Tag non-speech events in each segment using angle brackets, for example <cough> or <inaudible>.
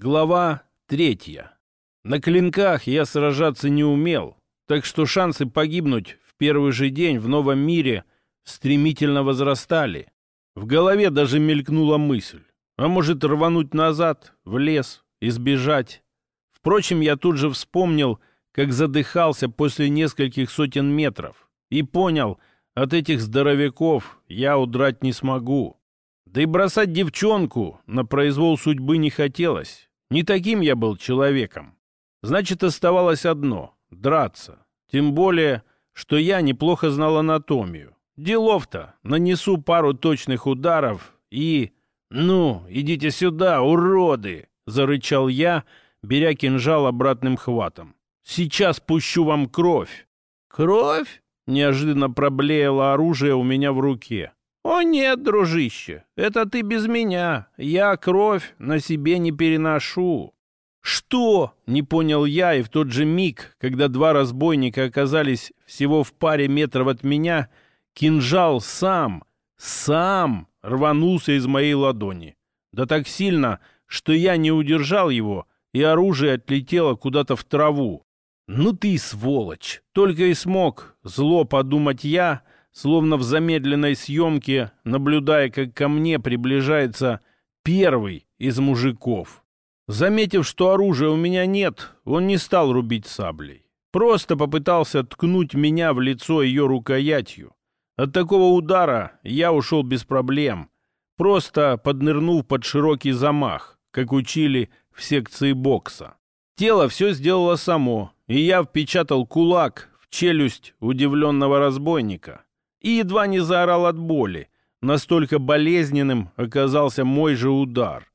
Глава третья. На клинках я сражаться не умел, так что шансы погибнуть в первый же день в новом мире стремительно возрастали. В голове даже мелькнула мысль. А может рвануть назад, в лес, и сбежать. Впрочем, я тут же вспомнил, как задыхался после нескольких сотен метров. И понял, от этих здоровяков я удрать не смогу. Да и бросать девчонку на произвол судьбы не хотелось. Не таким я был человеком. Значит, оставалось одно — драться. Тем более, что я неплохо знал анатомию. Делов-то, нанесу пару точных ударов и... «Ну, идите сюда, уроды!» — зарычал я, беря кинжал обратным хватом. «Сейчас пущу вам кровь!» «Кровь?» — неожиданно проблеяло оружие у меня в руке. «О нет, дружище, это ты без меня. Я кровь на себе не переношу». «Что?» — не понял я, и в тот же миг, когда два разбойника оказались всего в паре метров от меня, кинжал сам, сам рванулся из моей ладони. Да так сильно, что я не удержал его, и оружие отлетело куда-то в траву. «Ну ты сволочь!» Только и смог зло подумать я — словно в замедленной съемке, наблюдая, как ко мне приближается первый из мужиков. Заметив, что оружия у меня нет, он не стал рубить саблей. Просто попытался ткнуть меня в лицо ее рукоятью. От такого удара я ушел без проблем, просто поднырнув под широкий замах, как учили в секции бокса. Тело все сделало само, и я впечатал кулак в челюсть удивленного разбойника и едва не заорал от боли. Настолько болезненным оказался мой же удар.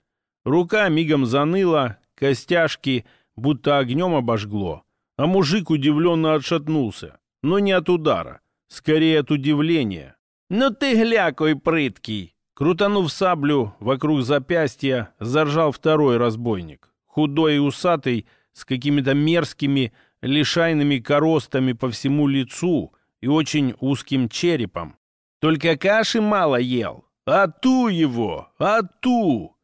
Рука мигом заныла, костяшки будто огнем обожгло, а мужик удивленно отшатнулся, но не от удара, скорее от удивления. «Ну ты глякой прыткий!» Крутанув саблю вокруг запястья, заржал второй разбойник, худой и усатый, с какими-то мерзкими лишайными коростами по всему лицу — и очень узким черепом. Только каши мало ел. А ту его! А ту!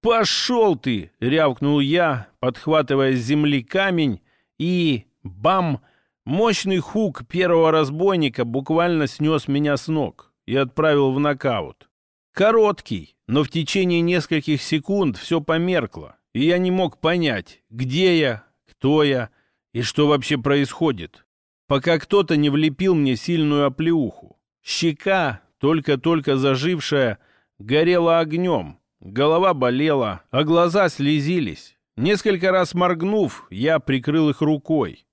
«Пошел ты!» — рявкнул я, подхватывая с земли камень, и... Бам! Мощный хук первого разбойника буквально снес меня с ног и отправил в нокаут. Короткий, но в течение нескольких секунд все померкло, и я не мог понять, где я, кто я и что вообще происходит пока кто-то не влепил мне сильную оплеуху. Щека, только-только зажившая, горела огнем, голова болела, а глаза слезились. Несколько раз моргнув, я прикрыл их рукой.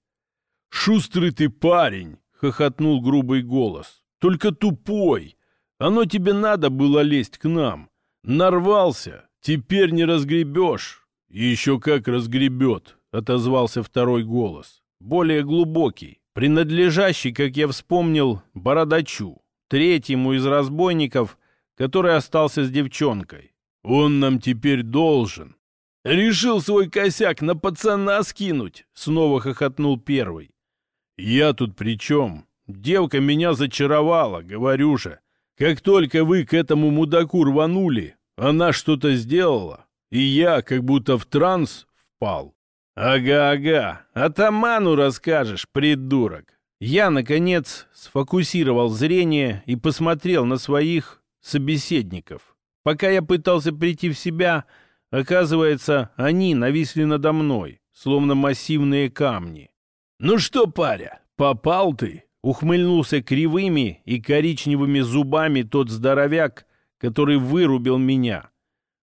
«Шустрый ты парень!» — хохотнул грубый голос. «Только тупой! Оно тебе надо было лезть к нам. Нарвался, теперь не разгребешь». «Еще как разгребет!» — отозвался второй голос, более глубокий принадлежащий, как я вспомнил, бородачу, третьему из разбойников, который остался с девчонкой. Он нам теперь должен. Решил свой косяк на пацана скинуть, снова хохотнул первый. Я тут при чем? Девка меня зачаровала, говорю же. Как только вы к этому мудаку рванули, она что-то сделала, и я как будто в транс впал. «Ага-ага, атаману расскажешь, придурок!» Я, наконец, сфокусировал зрение и посмотрел на своих собеседников. Пока я пытался прийти в себя, оказывается, они нависли надо мной, словно массивные камни. «Ну что, паря, попал ты?» Ухмыльнулся кривыми и коричневыми зубами тот здоровяк, который вырубил меня.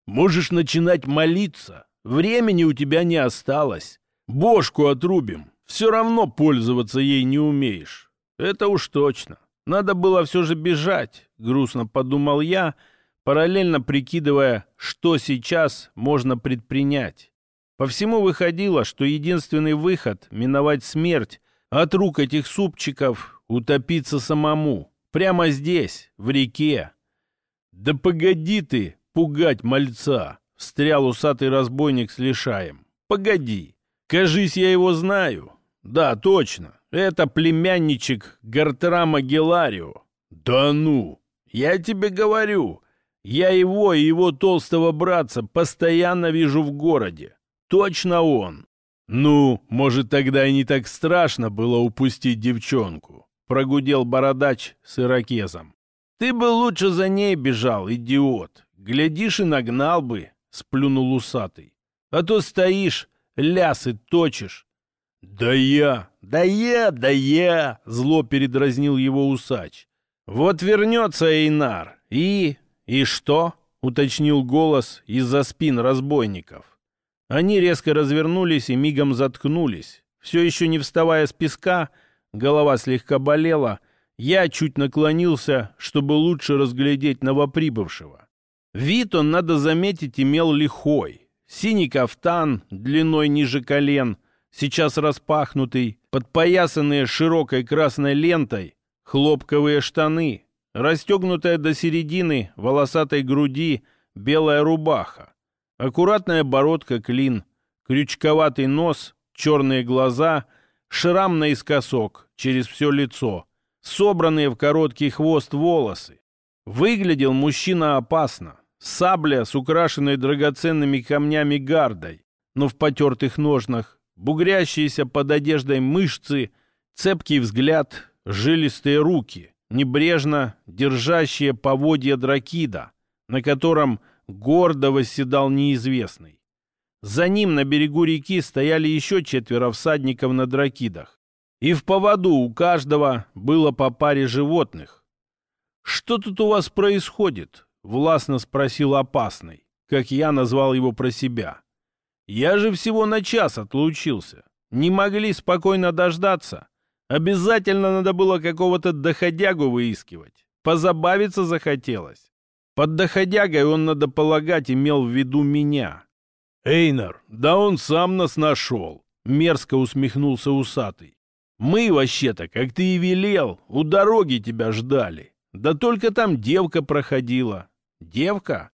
«Можешь начинать молиться, Времени у тебя не осталось. Бошку отрубим. Все равно пользоваться ей не умеешь. Это уж точно. Надо было все же бежать, грустно подумал я, параллельно прикидывая, что сейчас можно предпринять. По всему выходило, что единственный выход — миновать смерть от рук этих супчиков, утопиться самому. Прямо здесь, в реке. Да погоди ты пугать мальца! Встрял усатый разбойник с лишаем. «Погоди, кажись, я его знаю». «Да, точно, это племянничек Гартрама Геларио». «Да ну! Я тебе говорю, я его и его толстого братца постоянно вижу в городе. Точно он. Ну, может, тогда и не так страшно было упустить девчонку, прогудел бородач с ирокезом. Ты бы лучше за ней бежал, идиот. Глядишь и нагнал бы, сплюнул усатый. А то стоишь, лясы точишь. Да я, да я, да я, зло передразнил его усач. Вот вернется Эйнар. И... и что? Уточнил голос из-за спин разбойников. Они резко развернулись и мигом заткнулись. Все еще не вставая с песка, голова слегка болела, я чуть наклонился, чтобы лучше разглядеть новоприбывшего. Вид он, надо заметить, имел лихой. Синий кафтан, длиной ниже колен, сейчас распахнутый, подпоясанные широкой красной лентой, хлопковые штаны, расстегнутая до середины волосатой груди белая рубаха, аккуратная бородка клин, крючковатый нос, черные глаза, шрам наискосок через все лицо, собранные в короткий хвост волосы. Выглядел мужчина опасно. Сабля с украшенной драгоценными камнями гардой, но в потертых ножнах, бугрящиеся под одеждой мышцы, цепкий взгляд, жилистые руки, небрежно держащие поводья дракида, на котором гордо восседал неизвестный. За ним на берегу реки стояли еще четверо всадников на дракидах. И в поводу у каждого было по паре животных. «Что тут у вас происходит?» — властно спросил опасный, как я назвал его про себя. «Я же всего на час отлучился. Не могли спокойно дождаться. Обязательно надо было какого-то доходягу выискивать. Позабавиться захотелось. Под доходягой он, надо полагать, имел в виду меня». «Эйнар, да он сам нас нашел!» — мерзко усмехнулся усатый. Мы вообще-то, как ты и велел, у дороги тебя ждали. Да только там девка проходила. Девка?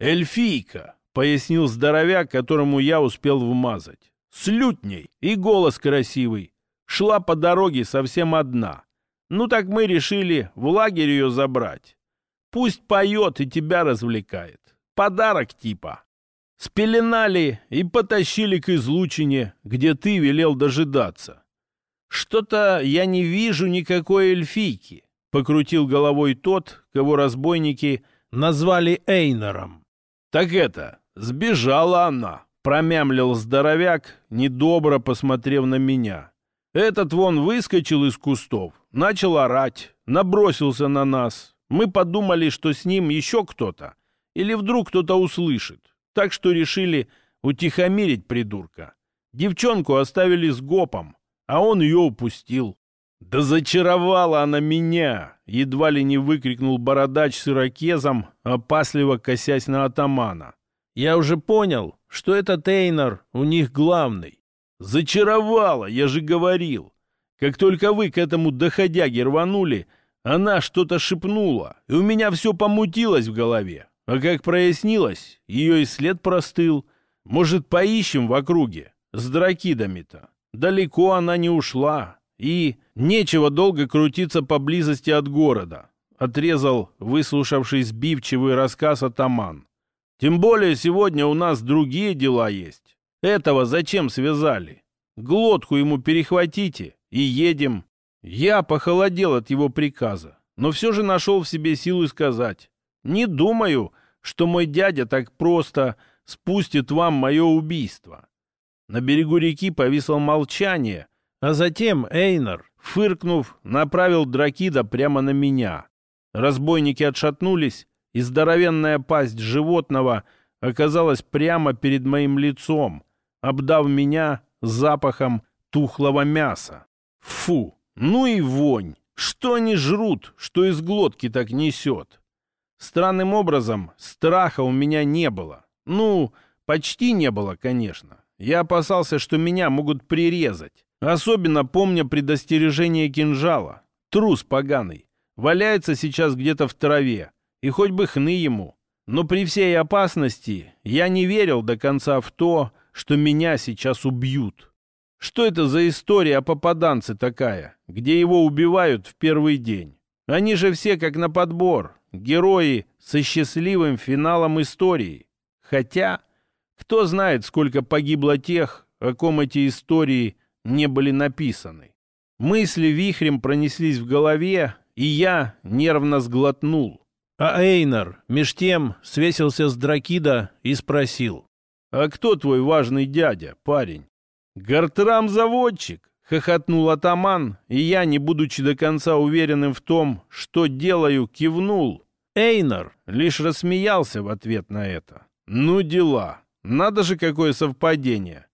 Эльфийка, пояснил здоровяк, которому я успел вмазать. С лютней и голос красивый. Шла по дороге совсем одна. Ну так мы решили в лагерь ее забрать. Пусть поет и тебя развлекает. Подарок типа. Спеленали и потащили к излучине, где ты велел дожидаться. «Что-то я не вижу никакой эльфийки», — покрутил головой тот, кого разбойники назвали Эйнором. «Так это, сбежала она», — промямлил здоровяк, недобро посмотрев на меня. «Этот вон выскочил из кустов, начал орать, набросился на нас. Мы подумали, что с ним еще кто-то, или вдруг кто-то услышит, так что решили утихомирить придурка. Девчонку оставили с гопом, а он ее упустил. «Да зачаровала она меня!» — едва ли не выкрикнул бородач с ирокезом, опасливо косясь на атамана. «Я уже понял, что этот Эйнар у них главный. Зачаровала, я же говорил. Как только вы к этому доходяге рванули, она что-то шепнула, и у меня все помутилось в голове. А как прояснилось, ее и след простыл. Может, поищем в округе с дракидами-то?» Далеко она не ушла, и нечего долго крутиться поблизости от города, отрезал выслушавший сбивчивый рассказ атаман. Тем более сегодня у нас другие дела есть. Этого зачем связали? Глотку ему перехватите и едем. Я похолодел от его приказа, но все же нашел в себе силы сказать. Не думаю, что мой дядя так просто спустит вам мое убийство. На берегу реки повисло молчание, а затем Эйнар, фыркнув, направил Дракида прямо на меня. Разбойники отшатнулись, и здоровенная пасть животного оказалась прямо перед моим лицом, обдав меня запахом тухлого мяса. Фу, ну и вонь! Что они жрут, что из глотки так несет? Странным образом страха у меня не было. Ну, почти не было, конечно. Я опасался, что меня могут прирезать. Особенно помня предостережение кинжала. Трус поганый. Валяется сейчас где-то в траве. И хоть бы хны ему. Но при всей опасности я не верил до конца в то, что меня сейчас убьют. Что это за история о попаданце такая, где его убивают в первый день? Они же все как на подбор, герои со счастливым финалом истории. Хотя Кто знает, сколько погибло тех, о ком эти истории не были написаны. Мысли вихрем пронеслись в голове, и я нервно сглотнул. А Эйнар, меж тем, свесился с Дракида и спросил. «А кто твой важный дядя, парень?» «Гартрам-заводчик!» — хохотнул атаман, и я, не будучи до конца уверенным в том, что делаю, кивнул. Эйнар лишь рассмеялся в ответ на это. «Ну дела! Надо же, какое совпадение!»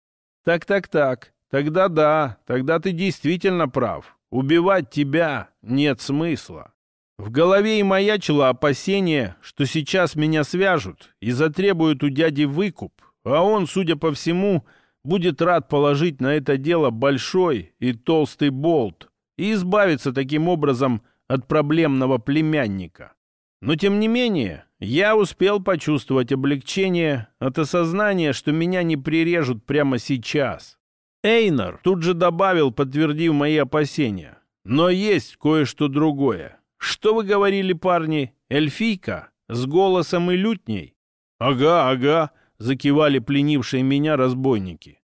«Так-так-так, тогда да, тогда ты действительно прав. Убивать тебя нет смысла». В голове и маячило опасение, что сейчас меня свяжут и затребуют у дяди выкуп, а он, судя по всему, будет рад положить на это дело большой и толстый болт и избавиться таким образом от проблемного племянника. Но тем не менее, я успел почувствовать облегчение от осознания, что меня не прирежут прямо сейчас. Эйнар тут же добавил, подтвердив мои опасения. Но есть кое-что другое. «Что вы говорили, парни? Эльфийка? С голосом и лютней?» «Ага, ага», — закивали пленившие меня разбойники.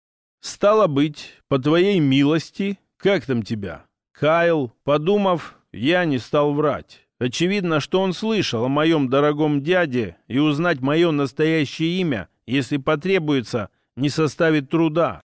«Стало быть, по твоей милости, как там тебя?» Кайл, подумав, я не стал врать. Очевидно, что он слышал о моем дорогом дяде, и узнать мое настоящее имя, если потребуется, не составит труда.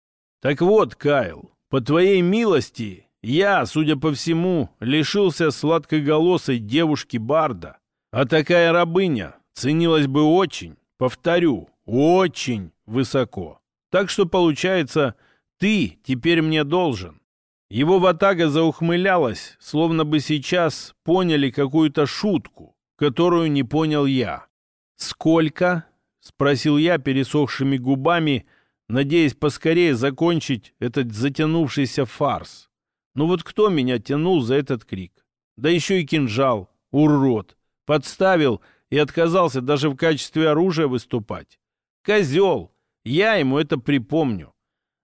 Так вот, Кайл, по твоей милости я, судя по всему, лишился сладкоголосой девушки-барда. А такая рабыня ценилась бы очень, повторю, очень высоко. Так что, получается, ты теперь мне должен. Его ватага заухмылялась, словно бы сейчас поняли какую-то шутку, которую не понял я. «Сколько?» — спросил я пересохшими губами, надеясь поскорее закончить этот затянувшийся фарс. Ну вот кто меня тянул за этот крик? Да еще и кинжал, урод, подставил и отказался даже в качестве оружия выступать. Козел, я ему это припомню.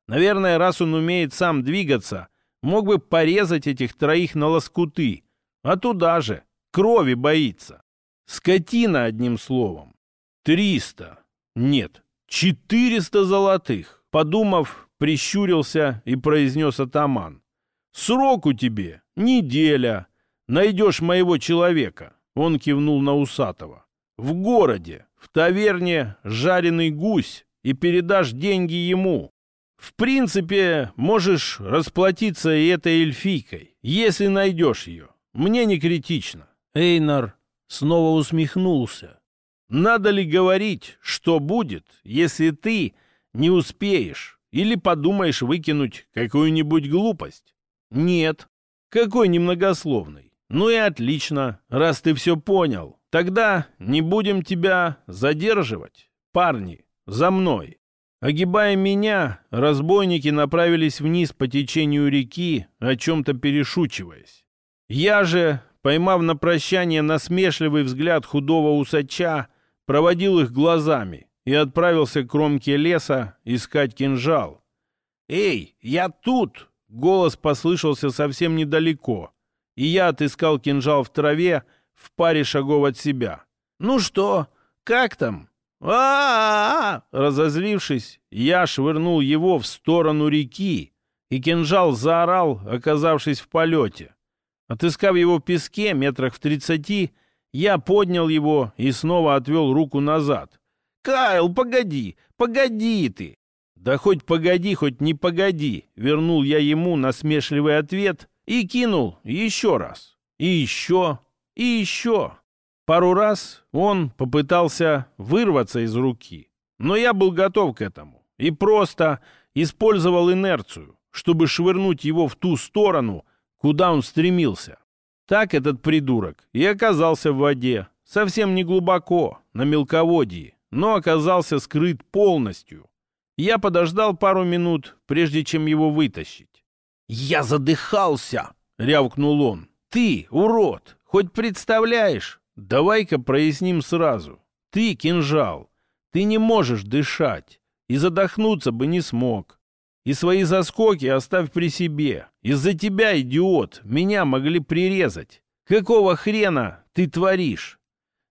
Наверное, раз он умеет сам двигаться, мог бы порезать этих троих на лоскуты, а туда же, крови боится. Скотина, одним словом. Триста. Нет, четыреста золотых. Подумав, прищурился и произнес атаман. Срок у тебе неделя. Найдешь моего человека. Он кивнул на Усатого. В городе, в таверне жареный гусь и передашь деньги ему. В принципе, можешь расплатиться и этой эльфийкой, если найдешь ее. Мне не критично. Эйнар снова усмехнулся. Надо ли говорить, что будет, если ты не успеешь или подумаешь выкинуть какую-нибудь глупость? «Нет». «Какой немногословный». «Ну и отлично, раз ты все понял. Тогда не будем тебя задерживать. Парни, за мной». Огибая меня, разбойники направились вниз по течению реки, о чем-то перешучиваясь. Я же, поймав на прощание насмешливый взгляд худого усача, проводил их глазами и отправился к кромке леса искать кинжал. «Эй, я тут!» Голос послышался совсем недалеко, и я отыскал кинжал в траве в паре шагов от себя. «Ну что, как там?» а, Разозлившись, я швырнул его в сторону реки, и кинжал заорал, оказавшись в полете. Отыскав его в песке метрах в тридцати, я поднял его и снова отвел руку назад. «Кайл, погоди, погоди ты!» «Да хоть погоди, хоть не погоди!» Вернул я ему насмешливый ответ и кинул еще раз. И еще, и еще. Пару раз он попытался вырваться из руки. Но я был готов к этому и просто использовал инерцию, чтобы швырнуть его в ту сторону, куда он стремился. Так этот придурок и оказался в воде, совсем не глубоко, на мелководье, но оказался скрыт полностью. Я подождал пару минут, прежде чем его вытащить. «Я задыхался!» — рявкнул он. «Ты, урод, хоть представляешь? Давай-ка проясним сразу. Ты кинжал. Ты не можешь дышать. И задохнуться бы не смог. И свои заскоки оставь при себе. Из-за тебя, идиот, меня могли прирезать. Какого хрена ты творишь?»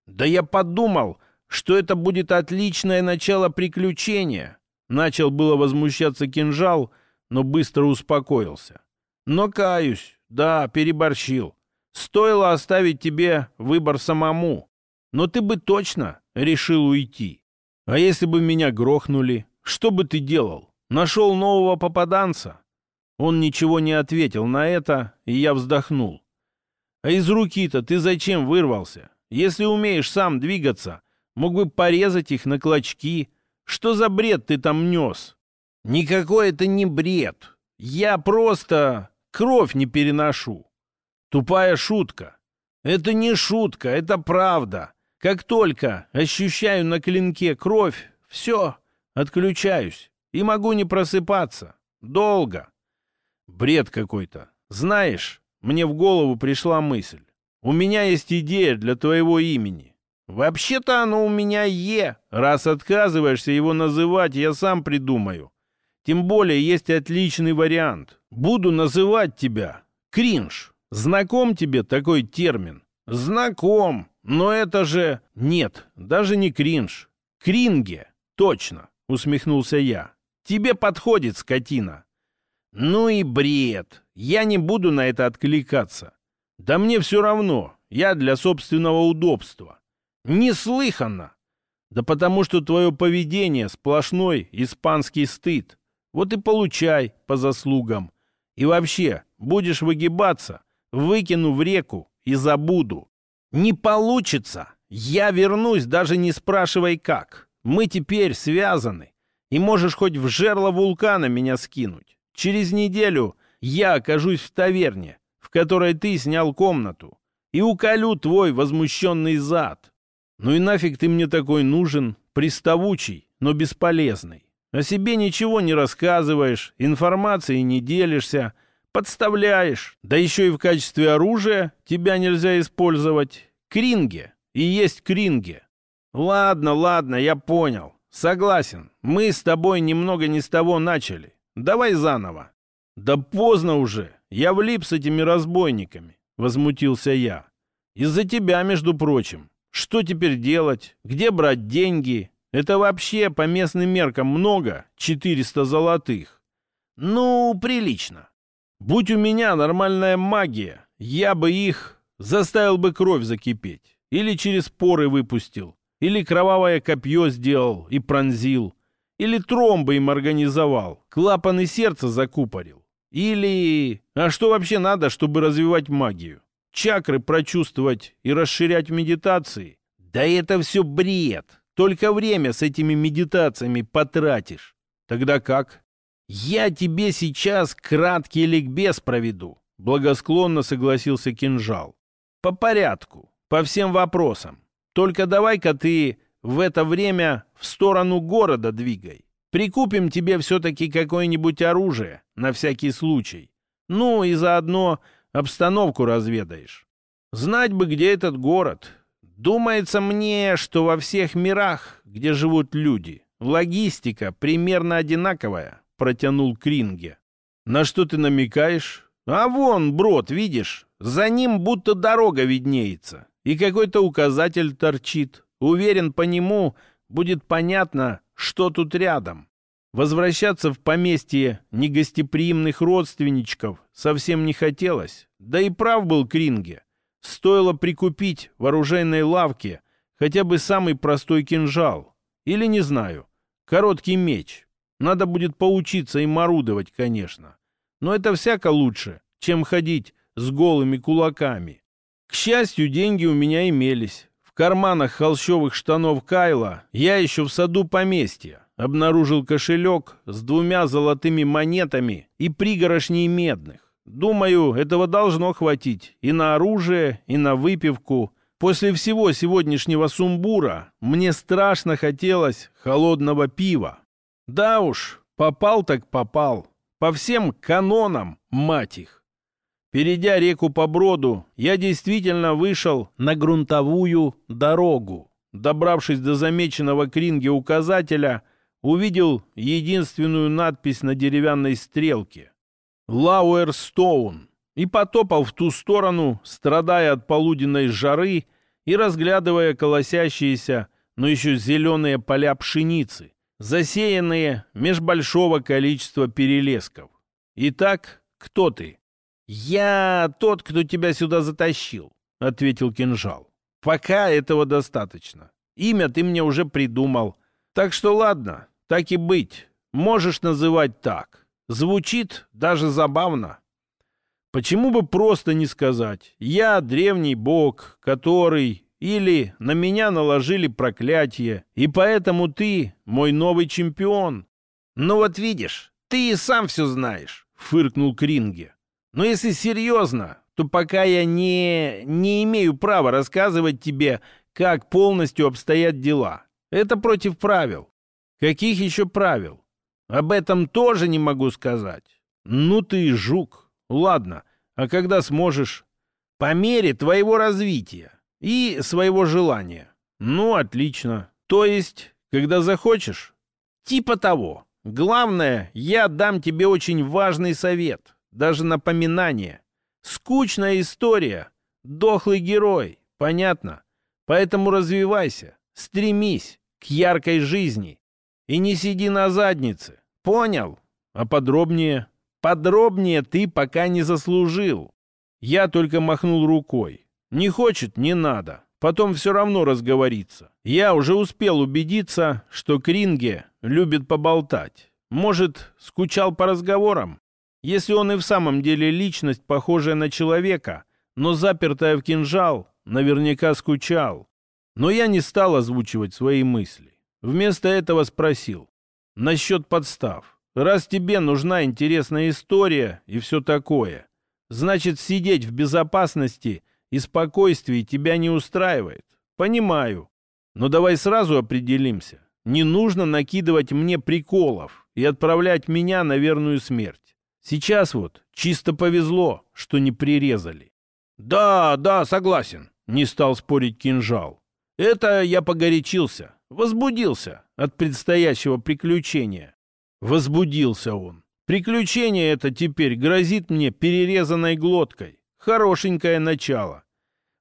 «Да я подумал, что это будет отличное начало приключения. Начал было возмущаться кинжал, но быстро успокоился. Но каюсь, да, переборщил. Стоило оставить тебе выбор самому. Но ты бы точно решил уйти. А если бы меня грохнули, что бы ты делал? Нашел нового попаданца? Он ничего не ответил на это, и я вздохнул. А из руки-то ты зачем вырвался? Если умеешь сам двигаться, мог бы порезать их на клочки. Что за бред ты там нес? Никакой это не бред. Я просто кровь не переношу. Тупая шутка. Это не шутка, это правда. Как только ощущаю на клинке кровь, все, отключаюсь. И могу не просыпаться. Долго. Бред какой-то. Знаешь, мне в голову пришла мысль. У меня есть идея для твоего имени. Вообще-то оно у меня Е. Раз отказываешься его называть, я сам придумаю. Тем более есть отличный вариант. Буду называть тебя Кринж. Знаком тебе такой термин? Знаком. Но это же... Нет, даже не кринж. Кринге. Точно, усмехнулся я. Тебе подходит, скотина. Ну и бред. Я не буду на это откликаться. Да мне все равно. Я для собственного удобства. Неслыханно. Да потому что твое поведение сплошной испанский стыд. Вот и получай по заслугам. И вообще, будешь выгибаться, выкину в реку и забуду. Не получится. Я вернусь, даже не спрашивай как. Мы теперь связаны. И можешь хоть в жерло вулкана меня скинуть. Через неделю я окажусь в таверне, в которой ты снял комнату, и уколю твой возмущенный зад. Ну и нафиг ты мне такой нужен, приставучий, но бесполезный. О себе ничего не рассказываешь, информацией не делишься, подставляешь. Да еще и в качестве оружия тебя нельзя использовать. Кринге. И есть кринге. Ладно, ладно, я понял. Согласен. Мы с тобой немного не с того начали. Давай заново. Да поздно уже. Я влип с этими разбойниками. Возмутился я. Из-за тебя, между прочим. Что теперь делать? Где брать деньги? Это вообще по местным меркам много, 400 золотых. Ну, прилично. Будь у меня нормальная магия, я бы их заставил бы кровь закипеть. Или через поры выпустил. Или кровавое копье сделал и пронзил. Или тромбы им организовал. Клапаны сердца закупорил. Или... А что вообще надо, чтобы развивать магию? Чакры прочувствовать и расширять медитации? Да это все бред. Только время с этими медитациями потратишь. Тогда как? Я тебе сейчас краткий ликбез проведу. Благосклонно согласился кинжал. По порядку, по всем вопросам. Только давай-ка ты в это время в сторону города двигай. Прикупим тебе все-таки какое-нибудь оружие, на всякий случай. Ну и заодно обстановку разведаешь. Знать бы, где этот город, Думается мне, что во всех мирах, где живут люди, логистика примерно одинаковая, протянул Кринге. На что ты намекаешь? А вон, брод, видишь? За ним будто дорога виднеется. И какой-то указатель торчит. Уверен, по нему будет понятно, что тут рядом. Возвращаться в поместье негостеприимных родственничков совсем не хотелось. Да и прав был Кринге. Стоило прикупить в оружейной лавке хотя бы самый простой кинжал. Или, не знаю, короткий меч. Надо будет поучиться им орудовать, конечно. Но это всяко лучше, чем ходить с голыми кулаками. К счастью, деньги у меня имелись. В карманах холщовых штанов Кайла я еще в саду поместья обнаружил кошелек с двумя золотыми монетами и пригорошней медных. Думаю, этого должно хватить и на оружие, и на выпивку. После всего сегодняшнего сумбура мне страшно хотелось холодного пива. Да уж, попал так попал. По всем канонам, мать их. Перейдя реку по броду, я действительно вышел на грунтовую дорогу. Добравшись до замеченного кринге указателя, увидел единственную надпись на деревянной стрелке. Лауэрстоун и потопал в ту сторону, страдая от полуденной жары и разглядывая колосящиеся но еще зеленые поля пшеницы, засеянные меж большого количества перелесков. Итак, кто ты? Я тот, кто тебя сюда затащил, ответил кинжал. Пока этого достаточно. Имя ты мне уже придумал. Так что ладно, так и быть. Можешь называть так. Звучит даже забавно. Почему бы просто не сказать «Я древний бог, который...» Или «На меня наложили проклятие, и поэтому ты мой новый чемпион». «Ну вот видишь, ты и сам все знаешь», — фыркнул Кринге. «Но если серьезно, то пока я не... не имею права рассказывать тебе, как полностью обстоят дела. Это против правил». «Каких еще правил?» «Об этом тоже не могу сказать». «Ну ты жук. Ладно, а когда сможешь? По мере твоего развития и своего желания. Ну, отлично. То есть, когда захочешь? Типа того. Главное, я дам тебе очень важный совет, даже напоминание. Скучная история, дохлый герой, понятно? Поэтому развивайся, стремись к яркой жизни и не сиди на заднице. Понял? А подробнее? Подробнее ты пока не заслужил. Я только махнул рукой. Не хочет, не надо. Потом все равно разговорится. Я уже успел убедиться, что Кринге любит поболтать. Может, скучал по разговорам? Если он и в самом деле личность, похожая на человека, но запертая в кинжал, наверняка скучал. Но я не стал озвучивать свои мысли. Вместо этого спросил. Насчет подстав. Раз тебе нужна интересная история и все такое, значит, сидеть в безопасности и спокойствии тебя не устраивает. Понимаю. Но давай сразу определимся. Не нужно накидывать мне приколов и отправлять меня на верную смерть. Сейчас вот чисто повезло, что не прирезали. Да, да, согласен, не стал спорить кинжал. Это я погорячился, возбудился от предстоящего приключения. Возбудился он. Приключение это теперь грозит мне перерезанной глоткой. Хорошенькое начало.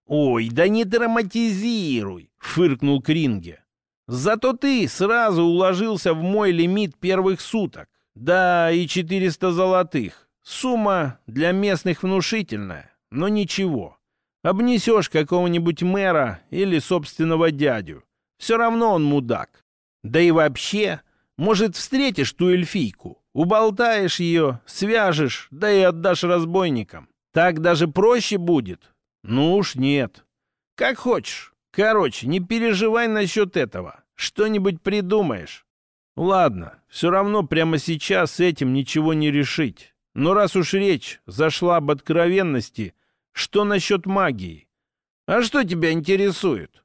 «Ой, да не драматизируй!» — фыркнул Кринге. «Зато ты сразу уложился в мой лимит первых суток. Да, и 400 золотых. Сумма для местных внушительная, но ничего. Обнесешь какого-нибудь мэра или собственного дядю. Все равно он мудак. Да и вообще, может, встретишь ту эльфийку, уболтаешь ее, свяжешь, да и отдашь разбойникам. Так даже проще будет. Ну уж нет. Как хочешь. Короче, не переживай насчет этого. Что-нибудь придумаешь. Ладно, все равно прямо сейчас этим ничего не решить. Но раз уж речь зашла об откровенности, что насчет магии? А что тебя интересует?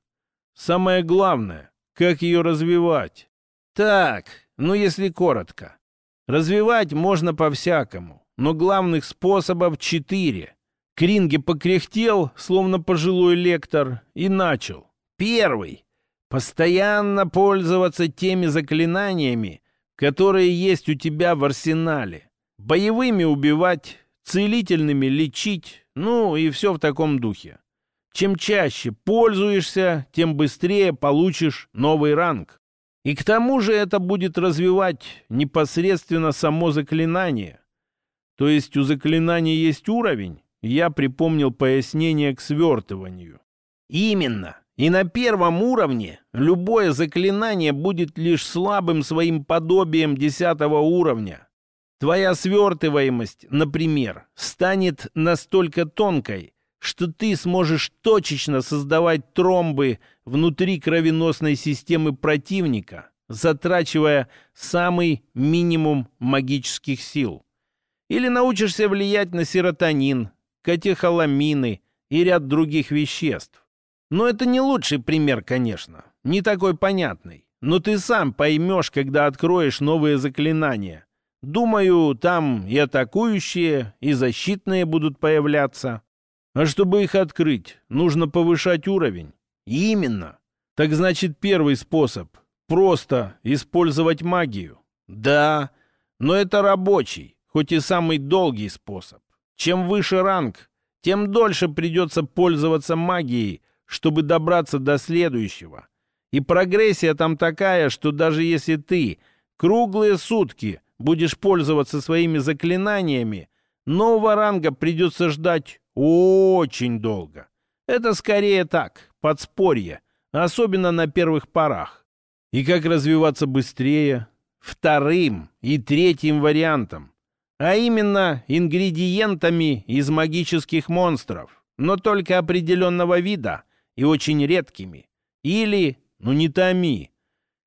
Самое главное, как ее развивать. Так, ну если коротко. Развивать можно по-всякому, но главных способов четыре. Кринге покряхтел, словно пожилой лектор, и начал. Первый. Постоянно пользоваться теми заклинаниями, которые есть у тебя в арсенале. Боевыми убивать, целительными лечить, ну и все в таком духе. Чем чаще пользуешься, тем быстрее получишь новый ранг. И к тому же это будет развивать непосредственно само заклинание. То есть у заклинания есть уровень? Я припомнил пояснение к свертыванию. Именно. И на первом уровне любое заклинание будет лишь слабым своим подобием десятого уровня. Твоя свертываемость, например, станет настолько тонкой, что ты сможешь точечно создавать тромбы внутри кровеносной системы противника, затрачивая самый минимум магических сил. Или научишься влиять на серотонин, катехоламины и ряд других веществ. Но это не лучший пример, конечно, не такой понятный. Но ты сам поймешь, когда откроешь новые заклинания. Думаю, там и атакующие, и защитные будут появляться. А чтобы их открыть, нужно повышать уровень. Именно. Так значит, первый способ — просто использовать магию. Да, но это рабочий, хоть и самый долгий способ. Чем выше ранг, тем дольше придется пользоваться магией, чтобы добраться до следующего. И прогрессия там такая, что даже если ты круглые сутки будешь пользоваться своими заклинаниями, нового ранга придется ждать очень долго. Это скорее так, подспорье, особенно на первых порах. И как развиваться быстрее? Вторым и третьим вариантом, а именно ингредиентами из магических монстров, но только определенного вида и очень редкими. Или, ну не томи,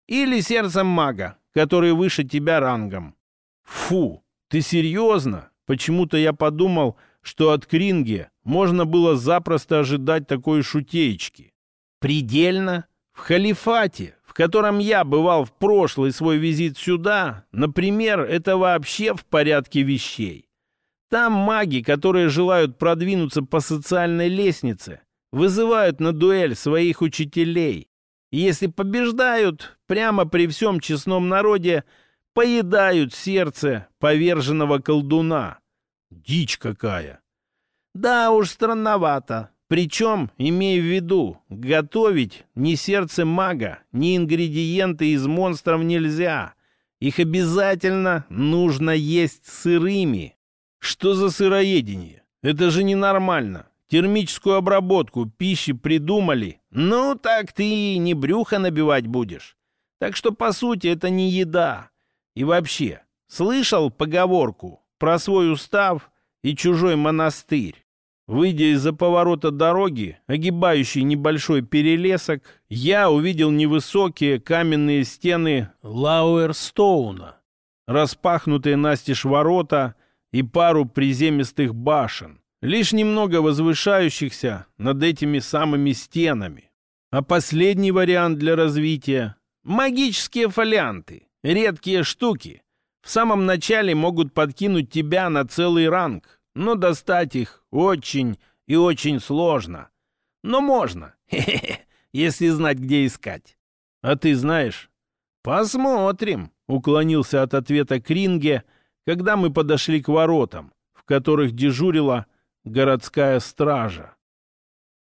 или сердцем мага, который выше тебя рангом. Фу, ты серьезно? Почему-то я подумал, что от Кринги можно было запросто ожидать такой шутеечки. Предельно? В халифате, в котором я бывал в прошлый свой визит сюда, например, это вообще в порядке вещей. Там маги, которые желают продвинуться по социальной лестнице, вызывают на дуэль своих учителей. Если побеждают, прямо при всем честном народе поедают сердце поверженного колдуна. Дичь какая! Да уж, странновато. Причем, имея в виду, готовить ни сердце мага, ни ингредиенты из монстров нельзя. Их обязательно нужно есть сырыми. Что за сыроедение? Это же ненормально. Термическую обработку пищи придумали. Ну, так ты не брюхо набивать будешь. Так что, по сути, это не еда. И вообще, слышал поговорку про свой устав и чужой монастырь? Выйдя из-за поворота дороги, огибающей небольшой перелесок, я увидел невысокие каменные стены Лауэрстоуна, распахнутые настежь ворота и пару приземистых башен, лишь немного возвышающихся над этими самыми стенами. А последний вариант для развития — магические фолианты. Редкие штуки в самом начале могут подкинуть тебя на целый ранг, но достать их очень и очень сложно. Но можно, <laughs> если знать, где искать. А ты знаешь? Посмотрим, уклонился от ответа Кринге, когда мы подошли к воротам, в которых дежурила городская стража.